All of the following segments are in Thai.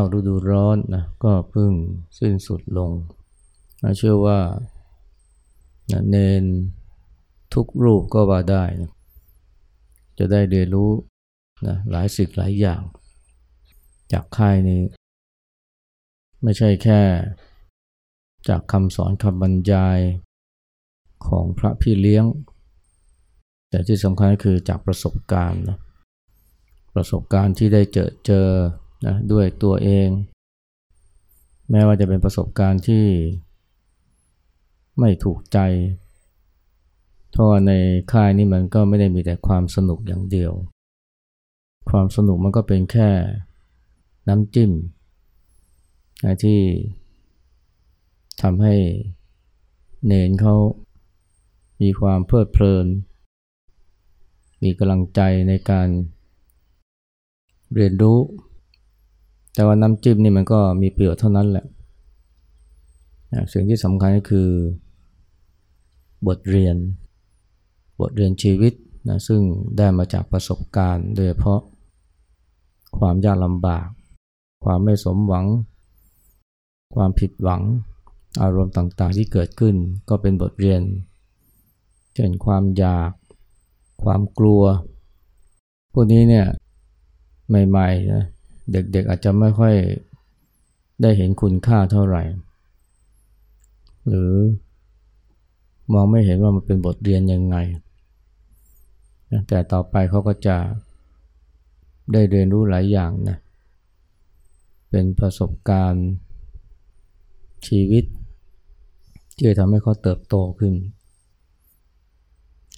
าฤดูร้อนนะก็เพิ่งสิ้นสุดลงเชื่อว่าเนนทุกรูปก็ว่าได้นะจะได้เรียนรู้นะหลายสิ่งหลายอย่าง จากค่ายนี้ ไม่ใช่แค่จากคำสอนคำบรรยายของพระพี่เลี้ยง แต่ที่สำคัญคือจากประสบการณ์นะประสบการณ์ที่ได้เจอเจอ นะด้วยตัวเอง แม้ว่าจะเป็นประสบการณ์ที่ไม่ถูกใจเพราะในค่ายนี้มันก็ไม่ได้มีแต่ความสนุกอย่างเดียว ความสนุกมันก็เป็นแค่น้ำจิ้มนะที่ทำให้เนนเขามีความเพลิดเพลิน มีกำลังใจในการเรียนรู้ แต่ว่าน้ำจิ้มนี่มันก็มีประโยชน์เท่านั้นแหละสิ่งที่สำคัญก็คือ บทเรียน บทเรียนชีวิตนะซึ่งได้มาจากประสบการณ์ โดยเฉพาะ ความยากลำบาก ความไม่สมหวัง ความผิดหวัง อารมณ์ต่างๆที่เกิดขึ้นก็เป็นบทเรียน เช่นความอยาก ความกลัว พวกนี้เนี่ยใหม่ๆนะ เด็กๆอาจจะไม่ค่อยได้เห็นคุณค่าเท่าไหร่ หรือมองไม่เห็นว่ามันเป็นบทเรียนยังไง แต่ต่อไปเขาก็จะได้เรียนรู้หลายอย่างนะ เป็นประสบการณ์ชีวิต ที่จะทำให้เขาเติบโตขึ้น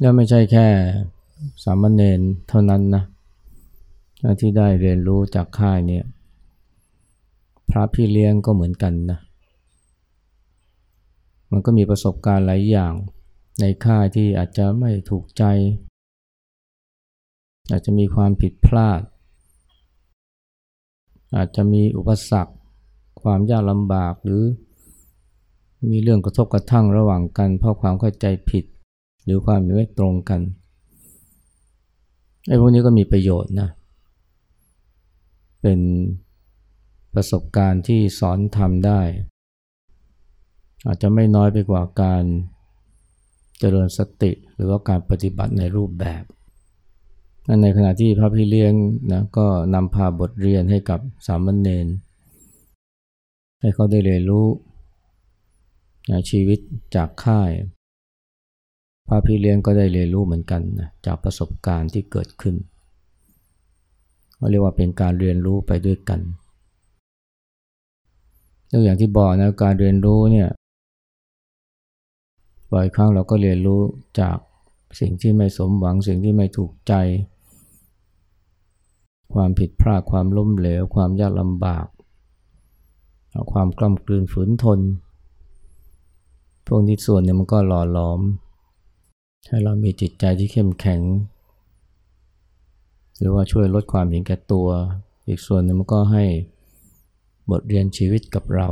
และไม่ใช่แค่สามเณรเท่านั้นนะ ที่ได้เรียนรู้จากค่ายเนี่ยพระพี่เลี้ยงก็เหมือนกันนะ มันก็มีประสบการณ์หลายอย่างในค่ายที่อาจจะไม่ถูกใจ อาจจะมีความผิดพลาด อาจจะมีอุปสรรค ความยากลำบากหรือมีเรื่องกระทบกระทั่งระหว่างกัน เพราะความเข้าใจผิด หรือความไม่ตรงกันไอ้พวกนี้ก็มีประโยชน์นะเป็นประสบการณ์ที่สอนทำได้ อาจจะไม่น้อยไปกว่าการเจริญสติหรือว่าการปฏิบัติในรูปแบบในขณะที่พระพี่เลี้ยงนะก็นำพาบทเรียนให้กับสามเณรให้เขาได้เรียนรู้ชีวิตจากค่าย พระพี่เลี้ยงก็ได้เรียนรู้เหมือนกันนะจากประสบการณ์ที่เกิดขึ้น เรียกว่าเป็นการเรียนรู้ไปด้วยกันอย่างที่บอกนะการเรียนรู้เนี่ยบ่อยครั้งเราก็เรียนรู้จากสิ่งที่ไม่สมหวังสิ่งที่ไม่ถูกใจ ความผิดพลาดความล้มเหลว ความยากลำบาก ความกล้ำกลืนฝืนทน พวกนี้ส่วนเนี่ยมันก็หล่อหลอม ให้เรามีจิตใจที่เข้มแข็ง หรือว่าช่วยลดความเห็นแก่ตัว อีกส่วนนึงมันก็ให้บทเรียนชีวิตกับเรา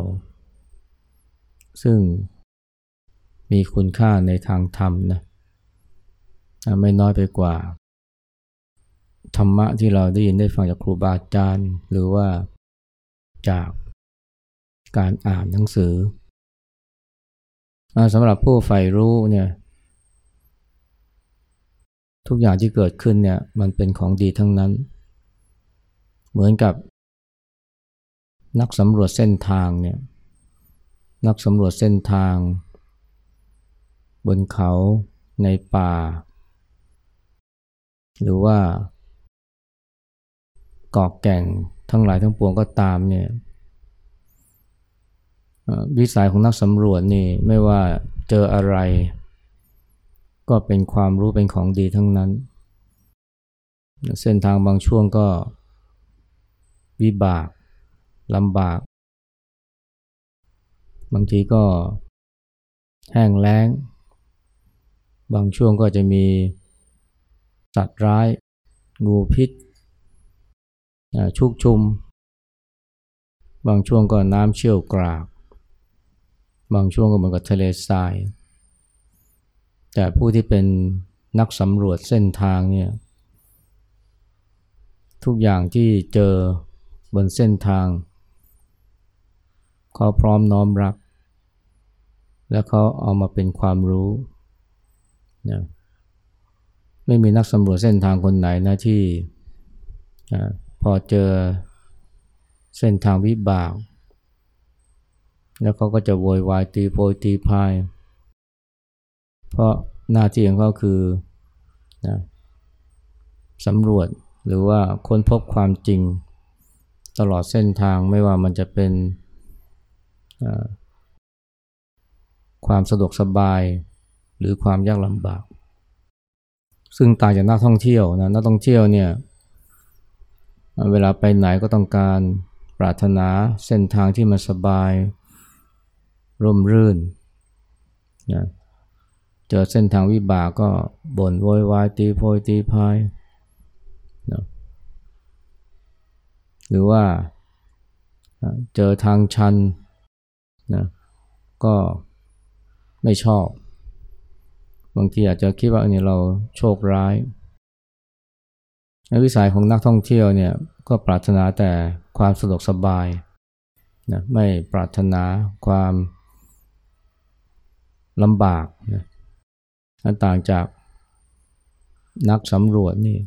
ซึ่งมีคุณค่าในทางธรรมนะไม่น้อยไปกว่า ธรรมะที่เราได้ยินได้ฟังจากครูบาอาจารย์ หรือว่าจากการอ่านหนังสือสำหรับผู้ใฝ่รู้เนี่ย ทุกอย่างที่เกิดขึ้นเนี่ยมันเป็นของดีทั้งนั้น เหมือนกับ นักสำรวจเส้นทางเนี่ยนักสำรวจเส้นทาง บนเขาในป่า หรือว่าเกาะแก่งทั้งหลายทั้งปวงก็ตามเนี่ยวิสัยของนักสำรวจนี่ไม่ว่าเจออะไร ก็เป็นความรู้เป็นของดีทั้งนั้น เส้นทางบางช่วงก็วิบากลำบาก บางทีก็แห้งแล้ง บางช่วงก็จะมีสัตว์ร้าย งูพิษชุกชุม บางช่วงก็น้ำเชี่ยวกราก บางช่วงก็เหมือนกับทะเลทราย แต่ผู้ที่เป็นนักสำรวจเส้นทางเนี่ยทุกอย่างที่เจอบนเส้นทาง เขาพร้อมน้อมรับ และเขาเอามาเป็นความรู้นะไม่มีนักสำรวจเส้นทางคนไหนนะที่พอเจอเส้นทางวิบาก แล้วเขาก็จะโวยวายตีโพยตีพาย เพราะหน้าที่ของเขาคือนะสำรวจหรือว่าค้นพบความจริง ตลอดเส้นทางไม่ว่ามันจะเป็นความสะดวกสบาย หรือความยากลำบาก ซึ่งต่างจากนักท่องเที่ยวนะนักท่องเที่ยวเนี่ยเวลาไปไหนก็ต้องการปรารถนาเส้นทางที่มันสบาย ร่มรื่นนะ เจอเส้นทางวิบากก็บ่นโวยวายตีโพยตีพายนะหรือว่าเจอทางชันนะก็ไม่ชอบ บางทีอาจจะคิดว่าเนี่ยเราโชคร้ายในวิสัยของนักท่องเที่ยวเนี่ยก็ปรารถนาแต่ความสะดวกสบายนะไม่ปรารถนาความลำบากนะ ต่างจากนักสำรวจนี่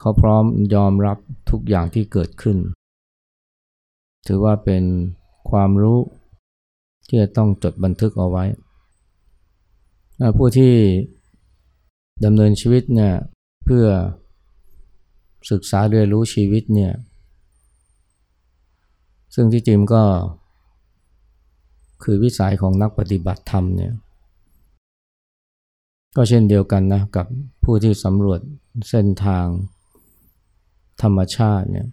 เขาพร้อมยอมรับทุกอย่างที่เกิดขึ้น ถือว่าเป็นความรู้ที่จะต้องจดบันทึกเอาไว้ ผู้ที่ดำเนินชีวิตเนี่ยเพื่อศึกษาเรียนรู้ชีวิตเนี่ย ซึ่งที่จริงก็คือวิสัยของนักปฏิบัติธรรมเนี่ย ก็เช่นเดียวกันนะกับผู้ที่สำรวจเส้นทางธรรมชาติเนี่ย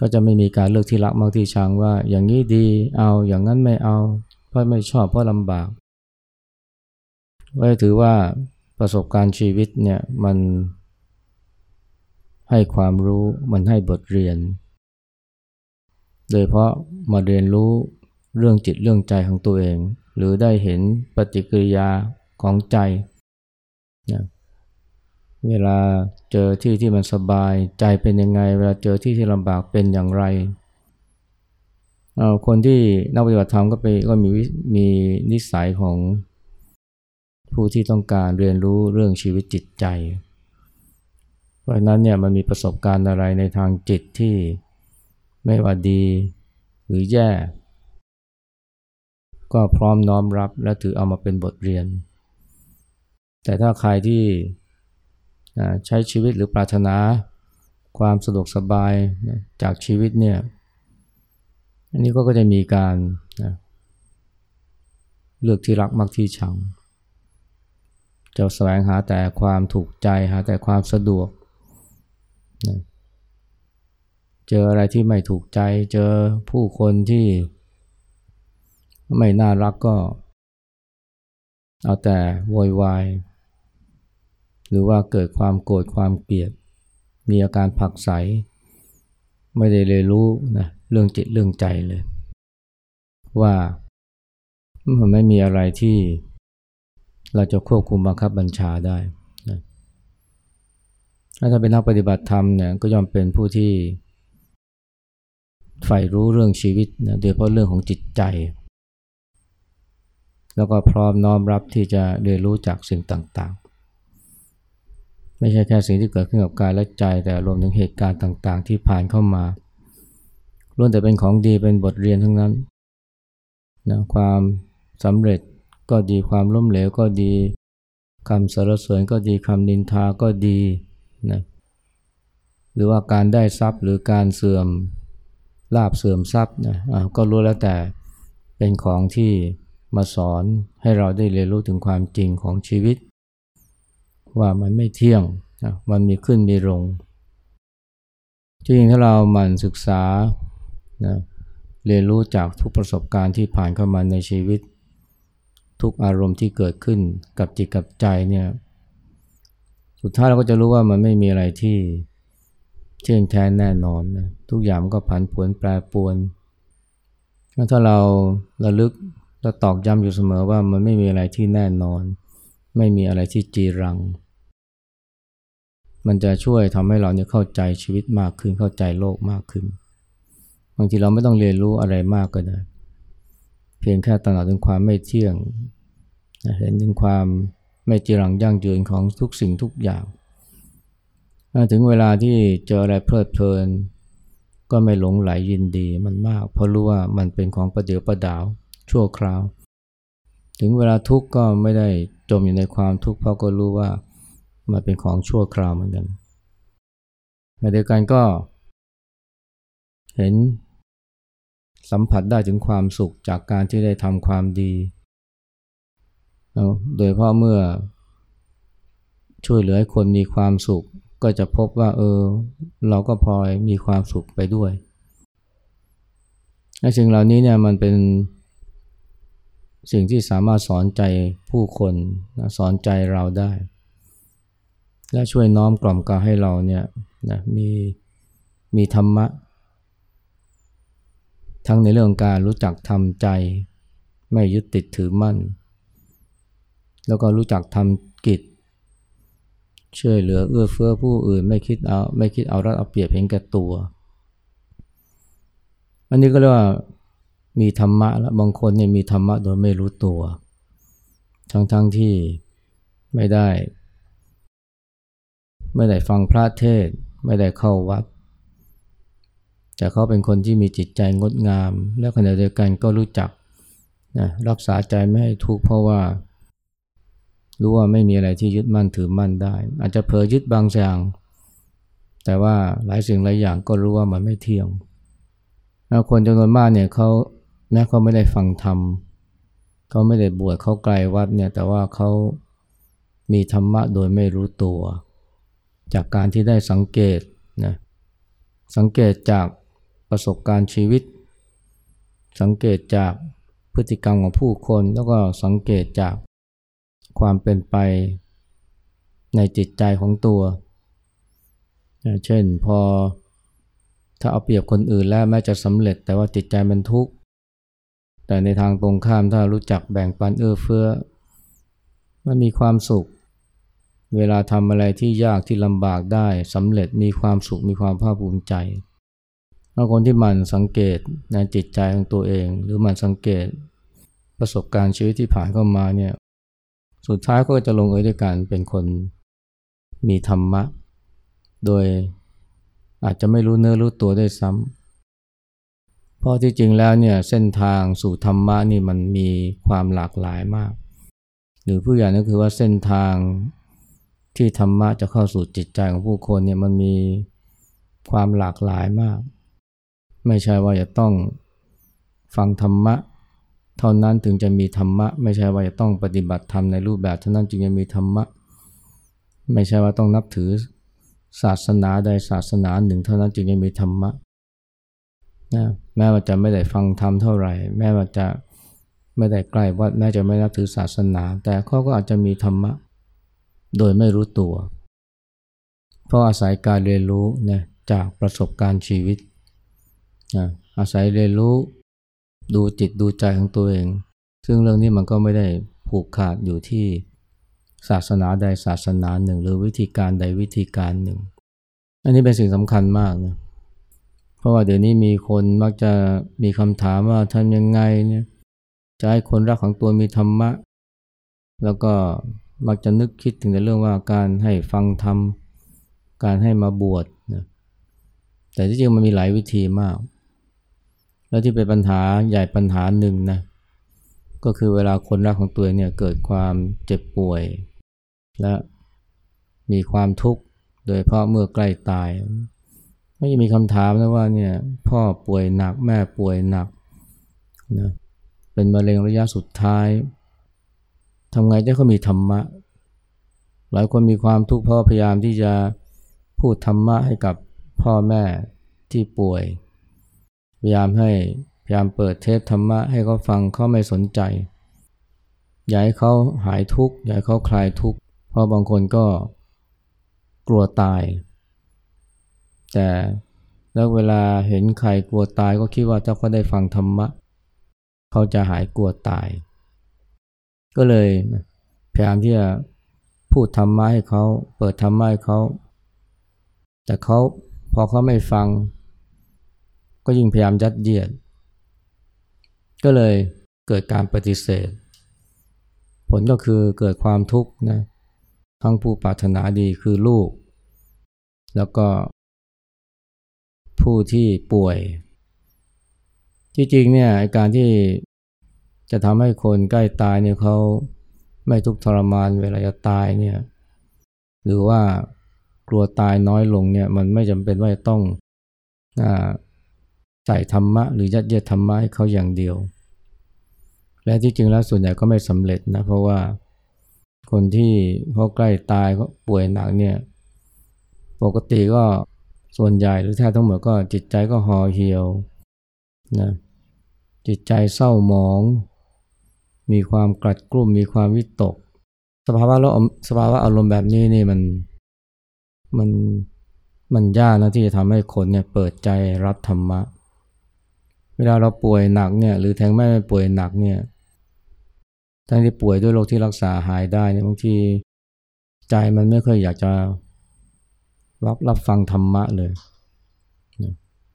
ก็จะไม่มีการเลือกที่รักมากที่ชังว่า อย่างนี้ดีเอาอย่างนั้นไม่เอา เพราะไม่ชอบเพราะลำบากก็ถือว่าประสบการณ์ชีวิตเนี่ยมันให้ความรู้มันให้บทเรียน โดยเพราะมาเรียนรู้เรื่องจิตเรื่องใจของตัวเอง หรือได้เห็นปฏิกิริยา ของใจนะเวลาเจอที่ที่มันสบายใจเป็นยังไง เวลาเจอที่ที่ลำบากเป็นอย่างไรคนที่นักปฏิบัติธรรมก็ไปก็มีมีนิสัยของผู้ที่ต้องการเรียนรู้เรื่องชีวิตจิตใจ เพราะนั้นเนี่ยมันมีประสบการณ์อะไรในทางจิตที่ไม่ว่าดีหรือแย่ ก็พร้อมน้อมรับและถือเอามาเป็นบทเรียน แต่ถ้าใครที่ใช้ชีวิตหรือปรารถนาความสะดวกสบายจากชีวิตเนี่ย อันนี้ก็จะมีการเลือกที่รักมักที่ชัง จะแสวงหาแต่ความถูกใจหาแต่ความสะดวก เจออะไรที่ไม่ถูกใจ เจอผู้คนที่ไม่น่ารักก็ เอาแต่โวยวาย หรือว่าเกิดความโกรธความเกลียด มีอาการผักใส ไม่ได้เลยรู้นะเรื่องจิตเรื่องใจเลย ว่ามันไม่มีอะไรที่เราจะควบคุมบังคับบัญชาได้นะถ้าเป็นนักปฏิบัติธรรมเนี่ยก็ย่อมเป็นผู้ที่ใฝ่รู้เรื่องชีวิตนะโดยเฉพาะเรื่องของจิตใจ แล้วก็พร้อมน้อมรับที่จะเรียนรู้จากสิ่งต่าง ไม่ใช่แค่สิ่งที่เกิดขึ้นกับกายและใจ แต่รวมถึงเหตุการณ์ต่างๆ ที่ผ่านเข้ามาล้วนแต่เป็นของดีเป็นบทเรียนทั้งนั้นนะความสำเร็จก็ดีความล้มเหลวก็ดีคำสรรเสริญก็ดีคำนินทาก็ดีนะหรือว่าการได้ทรัพย์หรือการเสื่อมลาบเสื่อมทรัพย์นะะก็รู้แล้วแต่เป็นของที่มาสอนให้เราได้เรียนรู้ถึงความจริงของชีวิต ว่ามันไม่เที่ยงนะมันมีขึ้นมีลงจริงถ้าเราหมั่นศึกษานะเรียนรู้จากทุกประสบการณ์ที่ผ่านเข้ามาในชีวิต ทุกอารมณ์ที่เกิดขึ้นกับจิตกับใจเนี่ยสุดท้ายเราก็จะรู้ว่ามันไม่มีอะไรที่เที่ยงแท้แน่นอนนะทุกอย่างมันก็ผันผวนแปรปรวนถ้าเราระลึกและตอกย้ำอยู่เสมอว่ามันไม่มีอะไรที่แน่นอน ไม่มีอะไรที่จีรัง มันจะช่วยทำให้เราเนี่ยเข้าใจชีวิตมากขึ้นเข้าใจโลกมากขึ้น บางทีเราไม่ต้องเรียนรู้อะไรมากก็ได้ เพียงแค่ตระหนักถึงความไม่เที่ยง เห็นถึงความไม่จีรังยั่งยืนของทุกสิ่งทุกอย่าง ถึงเวลาที่เจออะไรเพลิดเพลิน ก็ไม่หลงไหลยินดีมันมาก เพราะรู้ว่ามันเป็นของประเดี๋ยวประดาวชั่วคราว ถึงเวลาทุกข์ก็ไม่ได้จมอยู่ในความทุกข์เพราะก็รู้ว่ามันเป็นของชั่วคราวเหมือนกันในเดียวกันก็ เห็นสัมผัสได้ถึงความสุขจากการที่ได้ทำความดี โดยเพราะเมื่อช่วยเหลือให้คนมีความสุข ก็จะพบว่า เออ เราก็พลอยมีความสุขไปด้วยไอ้สิ่งเหล่านี้เนี่ยมันเป็น สิ่งที่สามารถสอนใจผู้คนสอนใจเราได้ และช่วยน้อมกล่อมกาให้เราเนี่ยนะมีมีธรรมะ ทั้งในเรื่องการรู้จักทำใจ ไม่ยึดติดถือมั่น แล้วก็รู้จักทำกิจช่วยเหลือเอื้อเฟื้อผู้อื่นไม่คิดเอาไม่คิดเอารัดเอาเปรียบเห็นแก่ตัว อันนี้ก็เรียกว่า มีธรรมะแล้วบางคนเนี่ยมีธรรมะโดยไม่รู้ตัว ทั้งๆทที่ไม่ได้ ไม่ได้ฟังพระเทศ ไม่ได้เข้าวัด แต่เขาเป็นคนที่มีจิตใจงดงาม และขณะเดียวกันก็รู้จักนะรักษาใจไม่ให้ทุกข์เพราะว่า รู้ว่าไม่มีอะไรที่ยึดมั่นถือมั่นได้ อาจจะเผลอยึดบางอย่าง แต่ว่าหลายสิ่งหลายอย่างก็รู้ว่ามันไม่เที่ยงคนจำนวนมากเนี่ยเขา แม้เขาไม่ได้ฟังธรรมเขาไม่ได้บวชเขาไกลวัดเนี่ยแต่ว่าเขามีธรรมะโดยไม่รู้ตัว จากการที่ได้สังเกตนะสังเกตจากประสบการณ์ชีวิต สังเกตจากพฤติกรรมของผู้คน แล้วก็สังเกตจากความเป็นไปในจิตใจของตัว เช่นพอถ้าเอาเปรียบคนอื่นแล้วแม้จะสำเร็จแต่ว่าจิตใจมันทุกข์ แต่ในทางตรงข้ามถ้ารู้จักแบ่งปันเอื้อเฟื้อ มันมีความสุข เวลาทำอะไรที่ยากที่ลำบากได้สำเร็จมีความสุขมีความภาคภูมิใจบางคนที่มันสังเกตในจิตใจของตัวเอง หรือมันสังเกตประสบการณ์ชีวิตที่ผ่านเข้ามาเนี่ยสุดท้ายก็จะลงเอยด้วยการเป็นคนมีธรรมะ โดยอาจจะไม่รู้เนื้อรู้ตัวได้ซ้ำ เพราะที่จริงแล้วเนี่ยเส้นทางสู่ธรรมะนี่มันมีความหลากหลายมาก หรือผู้ใหญ่ก็คือว่าเส้นทางที่ธรรมะจะเข้าสู่จิตใจของผู้คนเนี่ยมันมีความหลากหลายมาก ไม่ใช่ว่าจะต้องฟังธรรมะ เท่านั้นถึงจะมีธรรมะ ไม่ใช่ว่าจะต้องปฏิบัติธรรมในรูปแบบเท่านั้นจึงจะมีธรรมะ ไม่ใช่ว่าต้องนับถือศาสนาใดศาสนาหนึ่ง เท่านั้นจึงจะมีธรรมะ นะแม้ว่าจะไม่ได้ฟังธรรมเท่าไหร่ แม้ว่าจะไม่ได้ใกล้วัดแม้จะไม่นับถือศาสนา แต่เขาก็อาจจะมีธรรมะ โดยไม่รู้ตัว เพราะอาศัยการเรียนรู้นะจากประสบการณ์ชีวิตอาศัยเรียนรู้ดูจิตดูใจของตัวเอง ซึ่งเรื่องนี้มันก็ไม่ได้ผูกขาดอยู่ที่ศาสนาใดศาสนาหนึ่ง หรือวิธีการใดวิธีการหนึ่ง อันนี้เป็นสิ่งสำคัญมากนะ เพราะว่าเดี๋ยวนี้มีคนมักจะมีคำถามว่าทำยังไงเนี่ยจะให้คนรักของตัวมีธรรมะ แล้วก็มักจะนึกคิดถึงในเรื่องว่าการให้ฟังธรรม การให้มาบวชนะแต่ที่จริงมันมีหลายวิธีมาก แล้วที่เป็นปัญหาใหญ่ปัญหาหนึ่งนะก็คือเวลาคนรักของตัวเองเนี่ยเกิดความเจ็บป่วย และมีความทุกข์โดยเพราะเมื่อใกล้ตาย ไม่มีคำถามนะว่าเนี่ยพ่อป่วยหนักแม่ป่วยหนักนะเป็นมะเร็งระยะสุดท้ายทำไงได้เขามีธรรมะ หลายคนมีความทุกข์เพราะพยายามที่จะพูดธรรมะให้กับพ่อแม่ที่ป่วย พยายามให้พยายามเปิดเทปธรรมะให้เขาฟังเขาไม่สนใจ อยากให้เขาหายทุกข์อยากให้เขาคลายทุกข์เพราะบางคนก็กลัวตาย แต่แล้วเวลาเห็นใครกลัวตายก็คิดว่าถ้าเขาได้ฟังธรรมะ เขาจะหายกลัวตาย ก็เลยพยายามที่จะพูดธรรมะให้เขาเปิดธรรมะให้เขา แต่เขาพอเขาไม่ฟัง ก็ยิ่งพยายามยัดเยียด ก็เลยเกิดการปฏิเสธ ผลก็คือเกิดความทุกข์นะทั้งผู้ปรารถนาดีคือลูก แล้วก็ ผู้ที่ป่วยที่จริงเนี่ยการที่จะทำให้คนใกล้ตายเนี่ยเขาไม่ทุกข์ทรมานเวลาจะตายเนี่ยหรือว่ากลัวตายน้อยลงเนี่ยมันไม่จำเป็นว่าจะต้องใส่ธรรมะ หรือยัดเยียดธรรมะให้เขาอย่างเดียว และที่จริงแล้วส่วนใหญ่ก็ไม่สำเร็จนะเพราะว่าคนที่เขาใกล้ตายเขาป่วยหนักเนี่ยปกติก็ ส่วนใหญ่หรือแทบทั้งหมดก็จิตใจก็ห่อเหี่ยวนะจิตใจเศร้าหมอง มีความกลัดกลุ้มมีความวิตก สภาวะสภาวะอารมณ์แบบนี้นี่มันมันมันยากนะที่จะทำให้คนเนี่ยเปิดใจรับธรรมะ เวลาเราป่วยหนักเนี่ยหรือแทงแม่ป่วยหนักเนี่ยทั้งที่ป่วยด้วยโรคที่รักษาหายได้เนี่ยบางทีใจมันไม่ค่อยอยากจะ รับรับฟังธรรมะเลย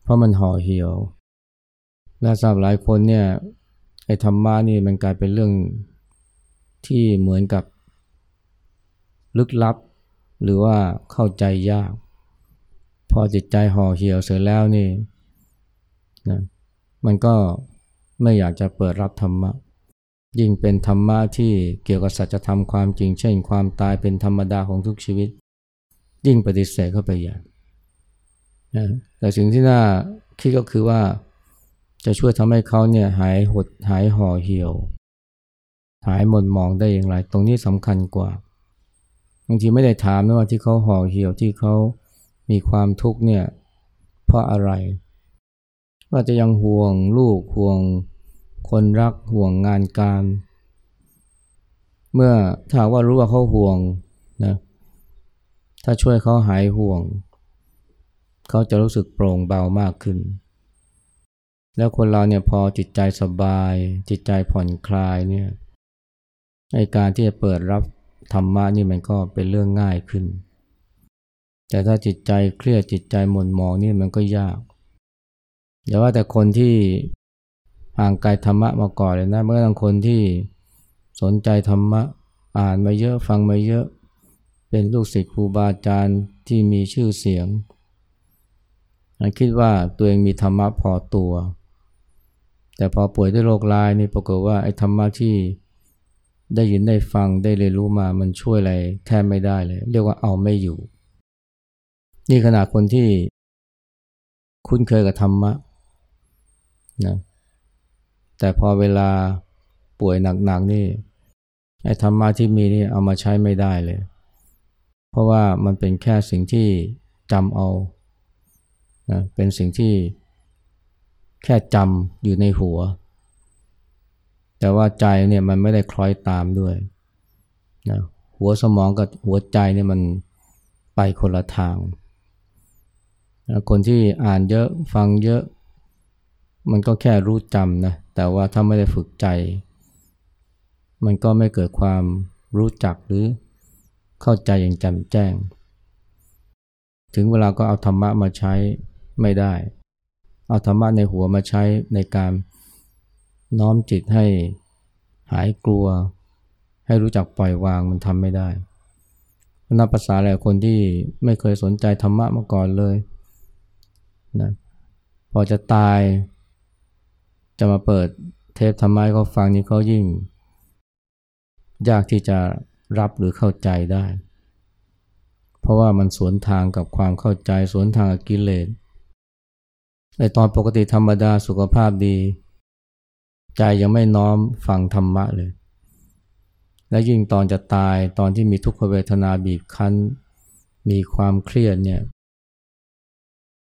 เพราะมันห่อเหี่ยว และสำหรับหลายคนเนี่ยไอ้ธรรมะนี่มันกลายเป็นเรื่องที่เหมือนกับลึกลับ หรือว่าเข้าใจยาก พอจิตใจห่อเหี่ยวเสร็จแล้วนี่นะมันก็ไม่อยากจะเปิดรับธรรมะ ยิ่งเป็นธรรมะที่เกี่ยวกับสัจธรรมความจริง เช่นความตายเป็นธรรมดาของทุกชีวิต ยิ่งปฏิเสธเข้าไปอย่งนะแต่สิ่งที่น่าคิดก็คือว่าจะช่วยทำให้เขาเนี่ยหายหดหายห่อเหี่ยว หายหม่นมองได้อย่างไร ตรงนี้สำคัญกว่าบางทีไม่ได้ถามนะว่าที่เขาห่อเหี่ยวที่เขามีความทุกข์เนี่ยเพราะอะไรว่าจะยังห่วงลูกห่วง คนรักห่วงงานการ เมื่อถ้าว่ารู้ว่าเขาห่วงนะ ถ้าช่วยเขาหายห่วง เขาจะรู้สึกโปร่งเบามากขึ้น แล้วคนเราเนี่ยพอจิตใจสบาย จิตใจผ่อนคลายเนี่ยในการที่จะเปิดรับธรรมะนี่มันก็เป็นเรื่องง่ายขึ้น แต่ถ้าจิตใจเครียดจิตใจหม่นหมองนี่มันก็ยากอย่าว่าแต่คนที่ห่างไกลธรรมะมาก่อนเลยนะเมื่อบางคนที่สนใจธรรมะอ่านมาเยอะฟังมาเยอะ เป็นลูกศิษย์ครูบาอาจารย์ที่มีชื่อเสียง คิดว่าตัวเองมีธรรมะพอตัว แต่พอป่วยด้วยโรคลายนี่ปรากฏว่าไอ้ธรรมะที่ได้ยินได้ฟังได้เรียนรู้มามันช่วยอะไรแทบไม่ได้เลย เรียกว่าเอาไม่อยู่ นี่ขนาดคนที่คุ้นเคยกับธรรมะนะแต่พอเวลาป่วยหนักๆนี่ไอ้ธรรมะที่มีนี่เอามาใช้ไม่ได้เลย ราะว่ามันเป็นแค่สิ่งที่จำเอานะเป็นสิ่งที่แค่จำอยู่ในหัว แต่ว่าใจเนี่ยมันไม่ได้คล้อยตามด้วยนะหัวสมองกับหัวใจเนี่ยมันไปคนละทางนะคนที่อ่านเยอะฟังเยอะ มันก็แค่รู้จำนะแต่ว่าถ้าไม่ได้ฝึกใจ มันก็ไม่เกิดความรู้จักหรือ เข้าใจอย่างแจ่มแจ้ง ถึงเวลาก็เอาธรรมะมาใช้ไม่ได้ เอาธรรมะในหัวมาใช้ในการน้อมจิตให้หายกลัว ให้รู้จักปล่อยวางมันทำไม่ได้นับภาษาหลายคนที่ไม่เคยสนใจธรรมะมาก่อนเลยนะพอจะตายจะมาเปิดเทปธรรมะเขาฟังนี่เขายิ่ง ยากที่จะ รับหรือเข้าใจได้ เพราะว่ามันสวนทางกับความเข้าใจสวนทางกับกิเลสในตอนปกติธรรมดาสุขภาพดี ใจยังไม่น้อมฟังธรรมะเลย และยิ่งตอนจะตายตอนที่มีทุกขเวทนาบีบคั้น มีความเครียดเนี่ย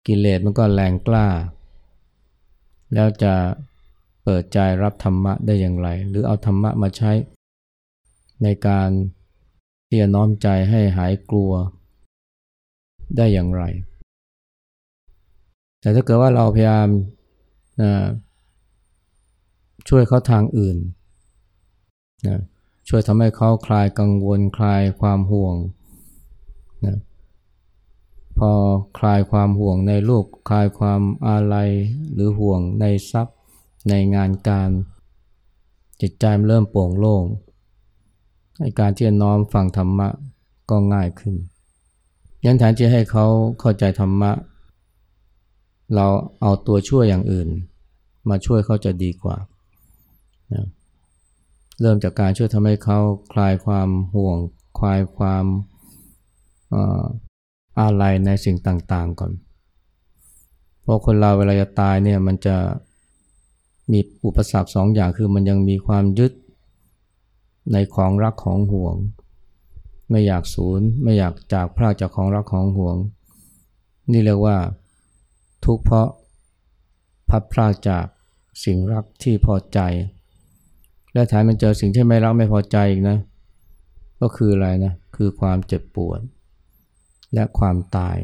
กิเลสมันก็แรงกล้า แล้วจะเปิดใจรับธรรมะได้อย่างไร หรือเอาธรรมะมาใช้ ในการที่จะน้อมใจให้หายกลัวได้อย่างไร แต่ถ้าเกิดว่าเราพยายามช่วยเขาทางอื่นนะช่วยทำให้เขาคลายกังวลคลายความห่วงนะพอคลายความห่วงในลูกคลายความอาลัยหรือห่วงในทรัพย์ในงานการ จิตใจมันเริ่มโปร่งโล่ง การที่จะน้อมฟังธรรมะก็ง่ายขึ้น ยันแทนที่ให้เขาเข้าใจธรรมะ เราเอาตัวช่วยอย่างอื่น มาช่วยเขาจะดีกว่านะเริ่มจากการช่วยทำให้เขาคลายความห่วง คลายความอาลัยในสิ่งต่างๆก่อน เพราะคนเราเวลาจะตายเนี่ยมันจะมีอุปสรรคสองอย่างคือมันยังมีความยึด ในของรักของห่วง ไม่อยากสูญไม่อยากจากพรากจากของรักของห่วง นี่เรียกว่า ทุกข์เพราะพัดพรากจากสิ่งรักที่พอใจ และแถมมันเจอสิ่งที่ไม่รักไม่พอใจอีกนะ ก็คืออะไรนะ คือความเจ็บปวด และความตาย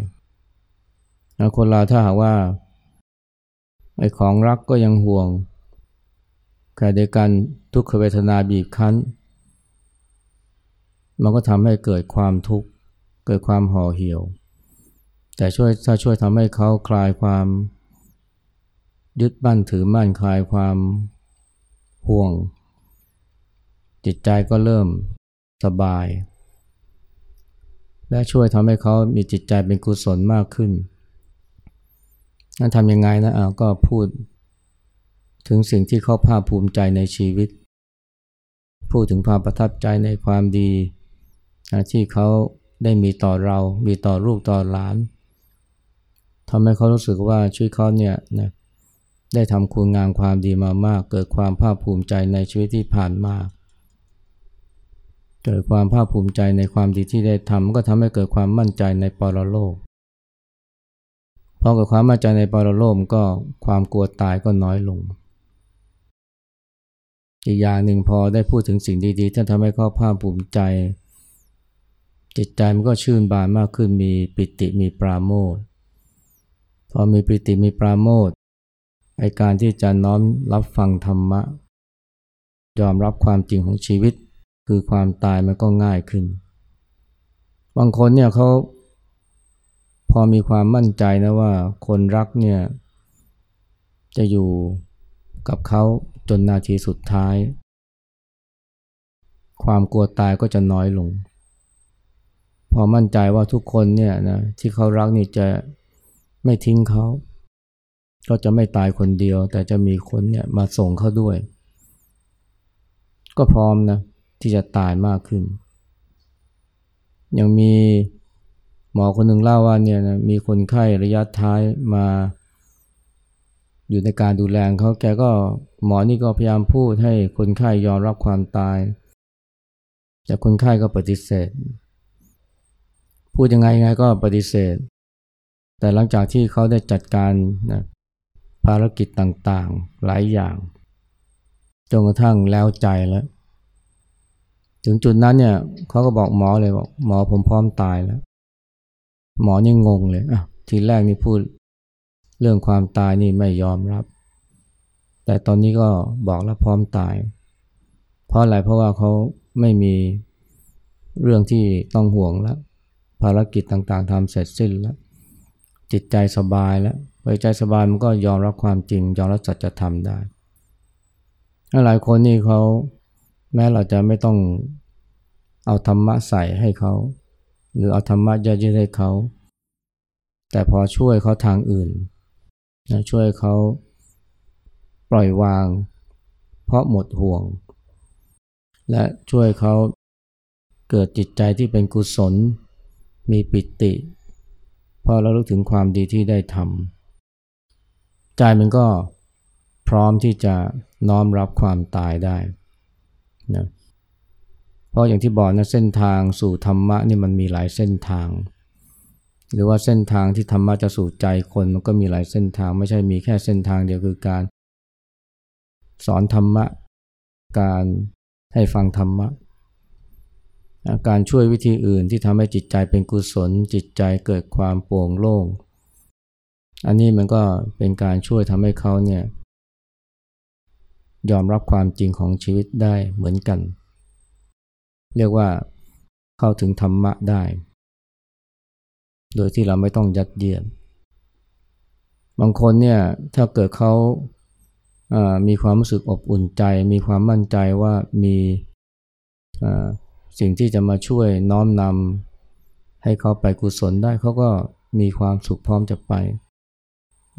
คนเราถ้าหากว่าไอ้ของรักก็ยังห่วงขณะเดียวกันทุกขเวทนาบีบคั้น มันก็ทำให้เกิดความทุกข์ เกิดความห่อเหี่ยว แต่ช่วยถ้าช่วยทำให้เขาคลายความยึดมั่นถือมั่นคลายความห่วง จิตใจก็เริ่มสบาย และช่วยทำให้เขามีจิตใจเป็นกุศลมากขึ้นนั่นทำยังไงนะอ่าก็พูด ถึงสิ่งที่เขาภาคภูมิใจในชีวิต พูดถึงความประทับใจในความดี ที่เขาได้มีต่อเรา มีต่อลูกต่อหลานทำให้เขารู้สึกว่าชีวิตเขาเนี่ยนะได้ทำคุณงามความดีมามาก เกิดความภาคภูมิใจในชีวิตที่ผ่านมา เกิดความภาคภูมิใจในความดีที่ได้ทำก็ทำให้เกิดความมั่นใจในปรโลกพอเกิดความมั่นใจในปรโลกก็ความกลัวตายก็น้อยลง อีกอย่างหนึ่งพอได้พูดถึงสิ่งดีๆท่านทำให้เขาภาคภูมิใจ จิตใจมันก็ชื่นบานมากขึ้นมีปิติมีปราโมทพอมีปิติมีปราโมทไอการที่จะน้อมรับฟังธรรมะ ยอมรับความจริงของชีวิต คือความตายมันก็ง่ายขึ้น บางคนเนี่ยเขาพอมีความมั่นใจนะว่าคนรักเนี่ยจะอยู่กับเขาจนนาทีสุดท้าย ความกลัวตายก็จะน้อยลง พอมั่นใจว่าทุกคนเนี่ยนะที่เขารักนี่จะไม่ทิ้งเขา ก็จะไม่ตายคนเดียว แต่จะมีคนเนี่ยมาส่งเขาด้วย ก็พร้อมนะที่จะตายมากขึ้น ยังมีหมอคนหนึ่งเล่าว่าเนี่ยนะมีคนไข้ระยะท้ายมาอยู่ในการดูแลเขาแกก็หมอนี่ก็พยายามพูดให้คนไข้ยอมรับความตาย แต่คนไข้ก็ปฏิเสธ พูดยังไงไงก็ปฏิเสธ แต่หลังจากที่เขาได้จัดการนะภารกิจต่างๆ หลายอย่าง จนกระทั่งแล้วใจแล้ว ถึงจุดนั้นเนี่ยเขาก็บอกหมอเลยบอกหมอผมพร้อมตายแล้ว หมอนี่งงเลยอะทีแรกนี่พูดเรื่องความตายนี่ไม่ยอมรับ แต่ตอนนี้ก็บอกแล้วพร้อมตาย เพราะอะไรเพราะว่าเขาไม่มีเรื่องที่ต้องห่วงแล้ว ภารกิจต่างๆทำเสร็จสิ้นแล้ว จิตใจสบายแล้วพอใจสบายมันก็ยอมรับความจริง ยอมรับสัจธรรมได้หลายคนนี่เขาแม้เราจะไม่ต้องเอาธรรมะใส่ให้เขา หรือเอาธรรมะยัดเยียดให้เขา แต่พอช่วยเขาทางอื่นนะช่วยเขาปล่อยวาง เพราะหมดห่วง และช่วยเขาเกิดจิตใจที่เป็นกุศล มีปิติพอเราลึกถึงความดีที่ได้ทำใจมันก็พร้อมที่จะน้อมรับความตายได้นะเพราะอย่างที่บอกนะเส้นทางสู่ธรรมะนี่มันมีหลายเส้นทาง หรือว่าเส้นทางที่ธรรมะจะสู่ใจคนมันก็มีหลายเส้นทางไม่ใช่มีแค่เส้นทางเดียวคือการ สอนธรรมะ การให้ฟังธรรมะ การช่วยวิธีอื่นที่ทำให้จิตใจเป็นกุศล จิตใจเกิดความโปร่งโล่ง อันนี้มันก็เป็นการช่วยทำให้เขาเนี่ยยอมรับความจริงของชีวิตได้เหมือนกัน เรียกว่าเข้าถึงธรรมะได้ โดยที่เราไม่ต้องยัดเยียดบางคนเนี่ยถ้าเกิดเขาามีความรู้สึกอบอุ่นใจ มีความมั่นใจว่ามี สิ่งที่จะมาช่วยน้อมนำให้เขาไปกุศลได้เขาก็มีความสุขพร้อมจะไป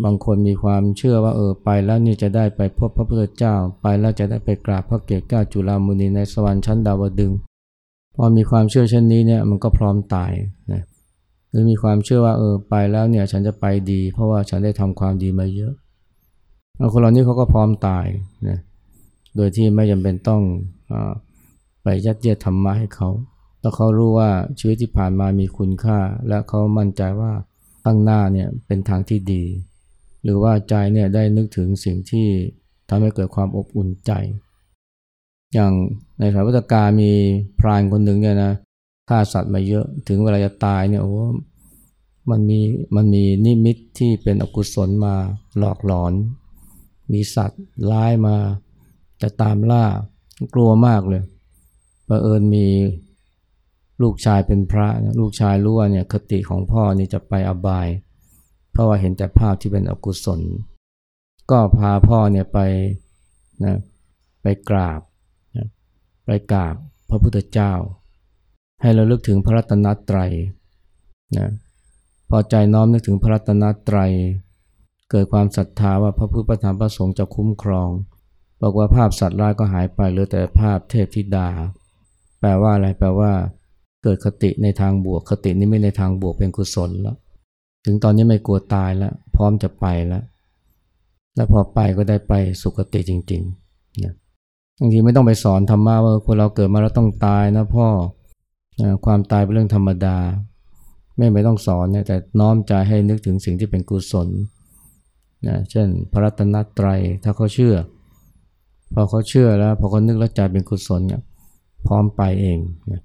บางคนมีความเชื่อว่าเออไปแล้วนี่จะได้ไปพบพระพุทธเจ้า ไปแล้วจะได้ไปกราบพระเกศเก้าจุฬามุนีในสวรรค์ชั้นดาวดึงพอมีความเชื่อเช่นนี้เนี่ยมันก็พร้อมตายนะหรือมีความเชื่อว่าเออไปแล้วเนี่ยฉันจะไปดี เพราะว่าฉันได้ทำความดีมาเยอะคนเหล่านี้เขาก็พร้อมตายนะโดยที่ไม่จำเป็นต้องอ ไปยัดเยียดธรรมะให้เขา แล้วเขารู้ว่าชีวิตที่ผ่านมามีคุณค่า และเขามั่นใจว่าตั้งหน้าเนี่ยเป็นทางที่ดี หรือว่าใจเนี่ยได้นึกถึงสิ่งที่ทำให้เกิดความอบอุ่นใจ อย่างในสายวัตกามีพรานคนหนึ่งเนี่ยนะฆ่าสัตว์มาเยอะถึงเวลาจะตายเนี่ยโอ้มันมีมันมีนิมิตที่เป็นอกุศลมาหลอกหลอน มีสัตว์ร้ายมาจะตามล่ากลัวมากเลย บังเอิญมีลูกชายเป็นพระลูกชายรู้ว่าเนี่ยคติของพ่อนี่จะไปอบาย เพราะว่าเห็นแต่ภาพที่เป็นอกุศล ก็พาพ่อเนี่ยไปนะไปกราบนะไปกราบพระพุทธเจ้า ให้เราลึกถึงพระรัตนตรัยนะพอใจน้อมนึกถึงพระรัตนตรัย เกิดความศรัทธาว่าพระพุทธธรรมพระสงฆ์จะคุ้มครอง บอกว่าภาพสัตว์ร้ายก็หายไปเหลือแต่ภาพเทพธิดา แปลว่าอะไรแปลว่า เกิดคติในทางบวกคตินี้ไม่ในทางบวกเป็นกุศลแล้ว ถึงตอนนี้ไม่กลัวตายแล้ว พร้อมจะไปแล้วแล้วพอไปก็ได้ไปสุคติจริงๆนะบางทีไม่ต้องไปสอนธรรมะว่าคนเราเกิดมาแล้วต้องตายนะพ่อความตายเป็นเรื่องธรรมดา ไม่ไม่ต้องสอนเนี่ยแต่น้อมใจให้นึกถึงสิ่งที่เป็นกุศลนะเช่น พระรัตนตรัยถ้าเขาเชื่อ พอเขาเชื่อแล้ว พอเขานึกแล้วใจเป็นกุศลเนี่ย พร้อมไปเองนะ